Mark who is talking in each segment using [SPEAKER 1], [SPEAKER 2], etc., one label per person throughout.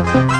[SPEAKER 1] you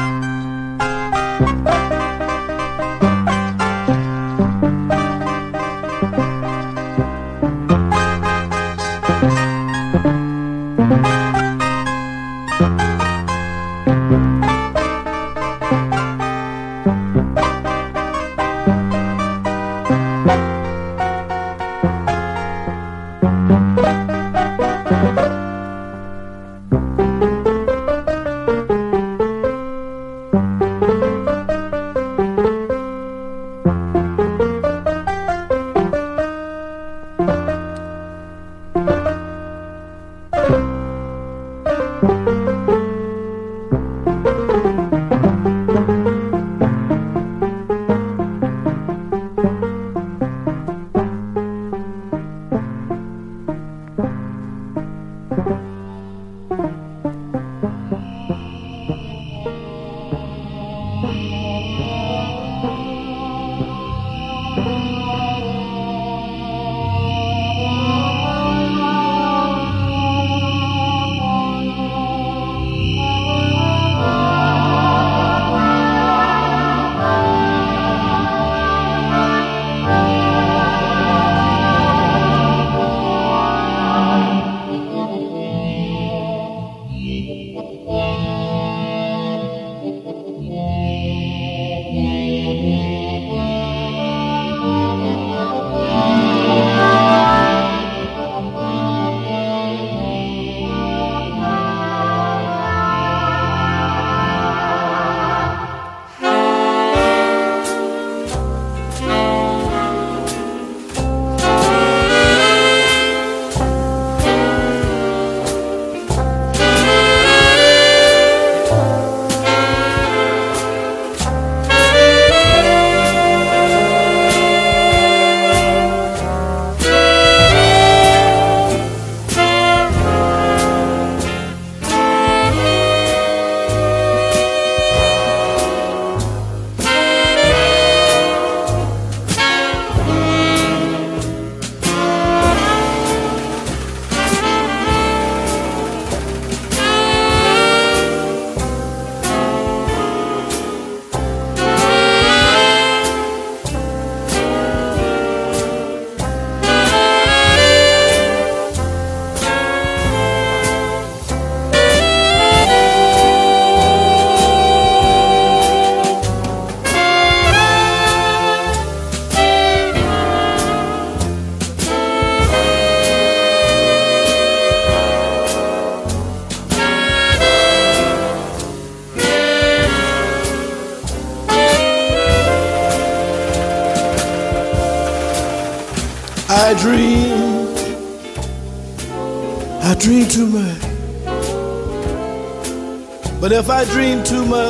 [SPEAKER 1] But if I dream too much,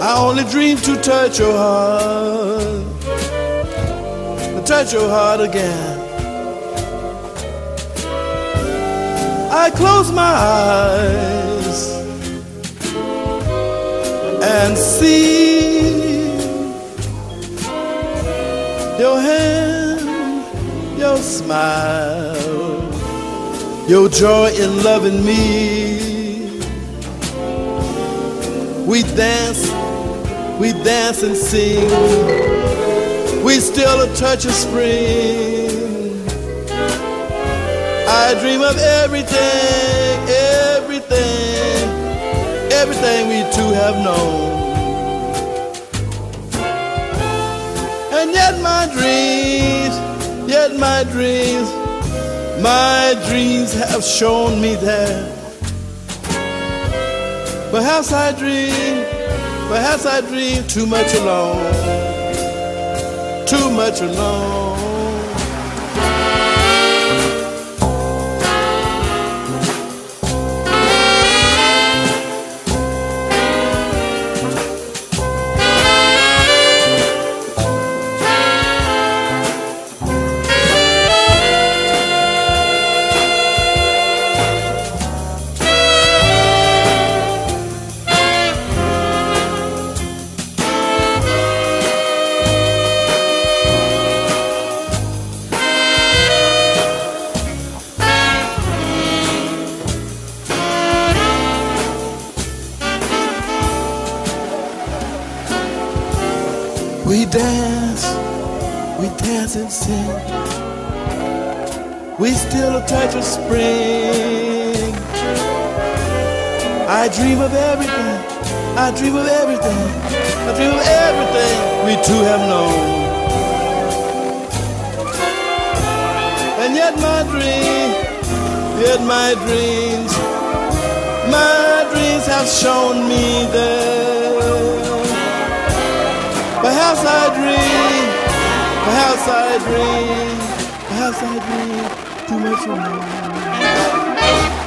[SPEAKER 1] I only dream to touch your heart, to touch your heart again. I close my eyes your joy in loving me. We dance, we dance and sing. We still a touch of spring. I dream of everything, everything, everything we two have known. And yet my dreams, yet my dreams My dreams have shown me that. Perhaps I dream, perhaps I dream too much alone, too much alone. Dream of everything. I dream of everything. I dream of everything we two have known. And yet my dream, yet my dreams, my dreams have shown me that. Perhaps I dream, perhaps I dream, perhaps I dream too much alone.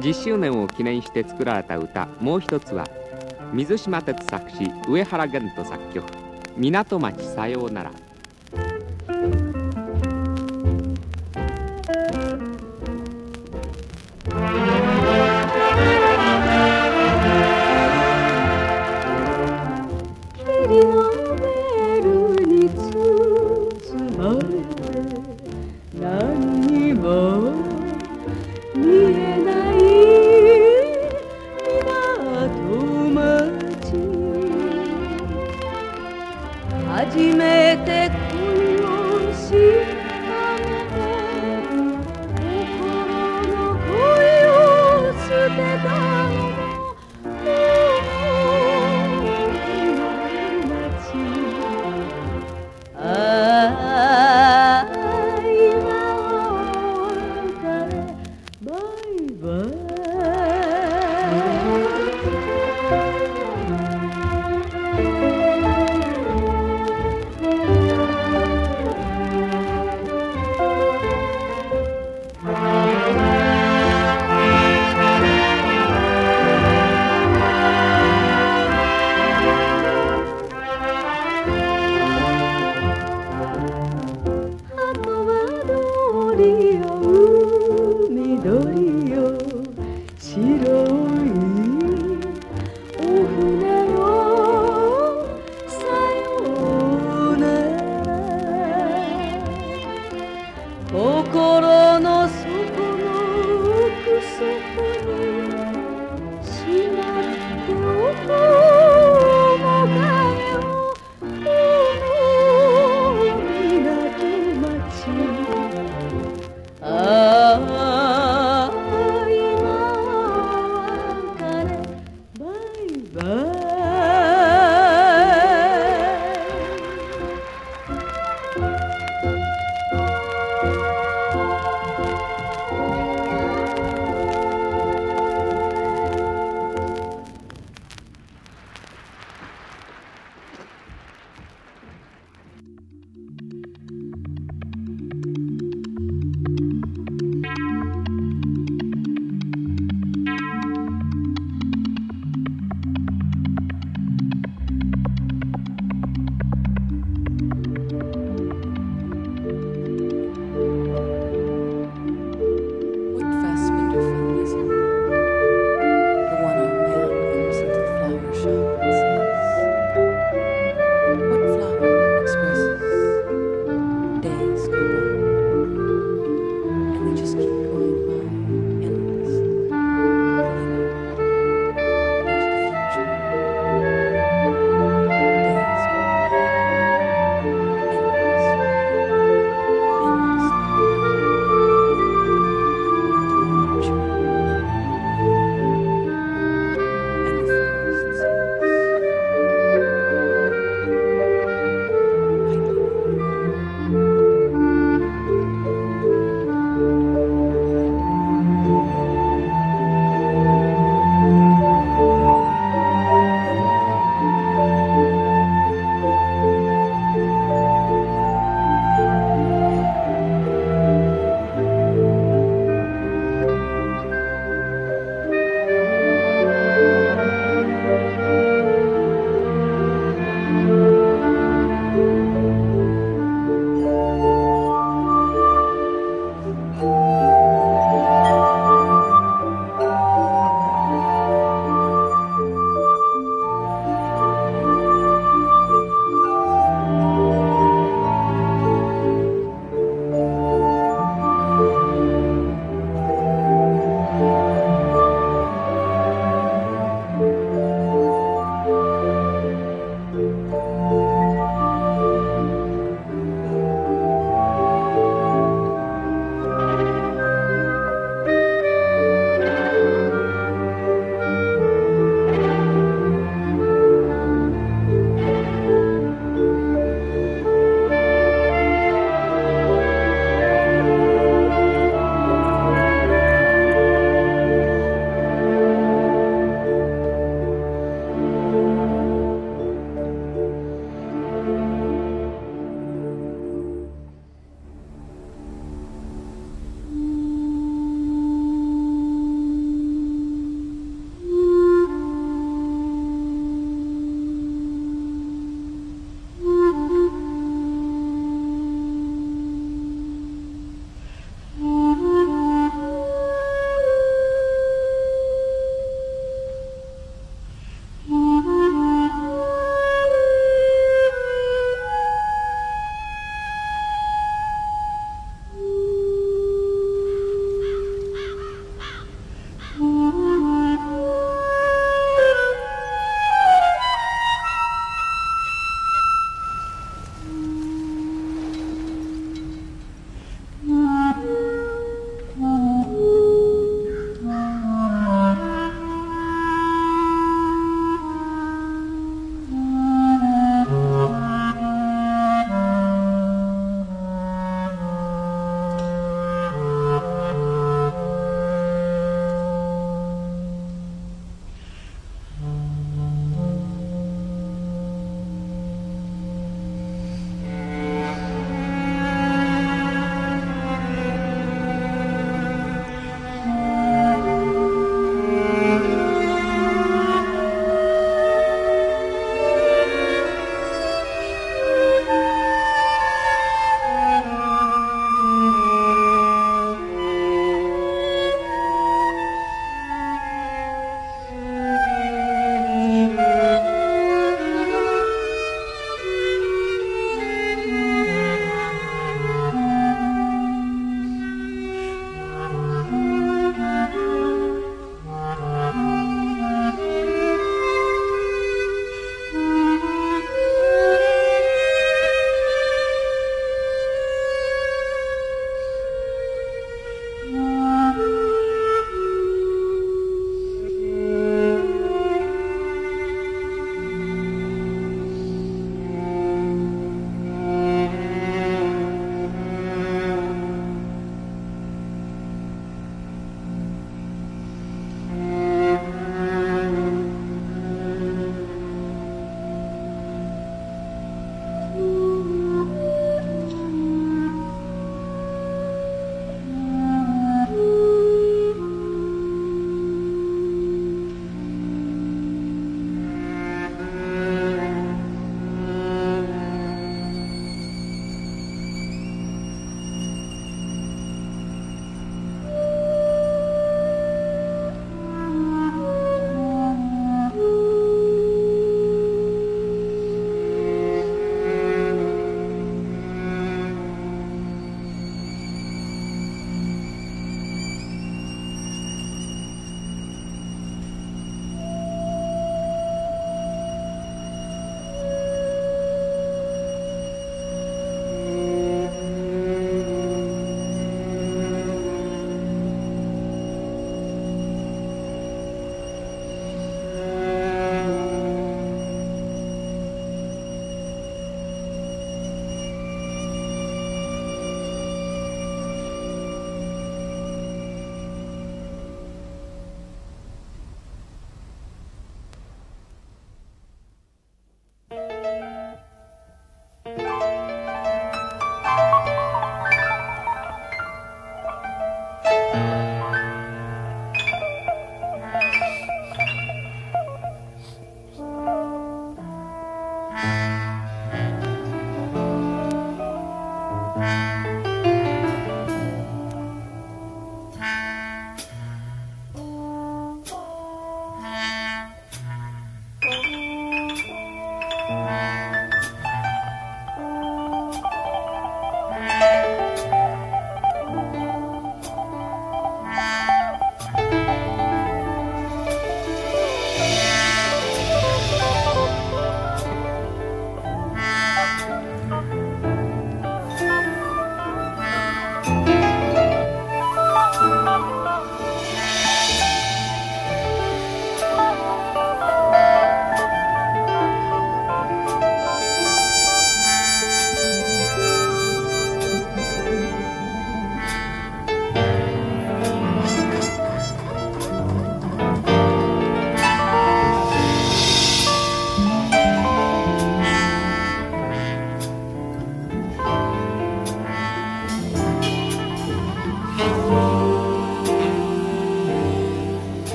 [SPEAKER 2] 10周年を記念して作られた歌もう一つは水島哲作詞上原玄人作曲「港町さようなら」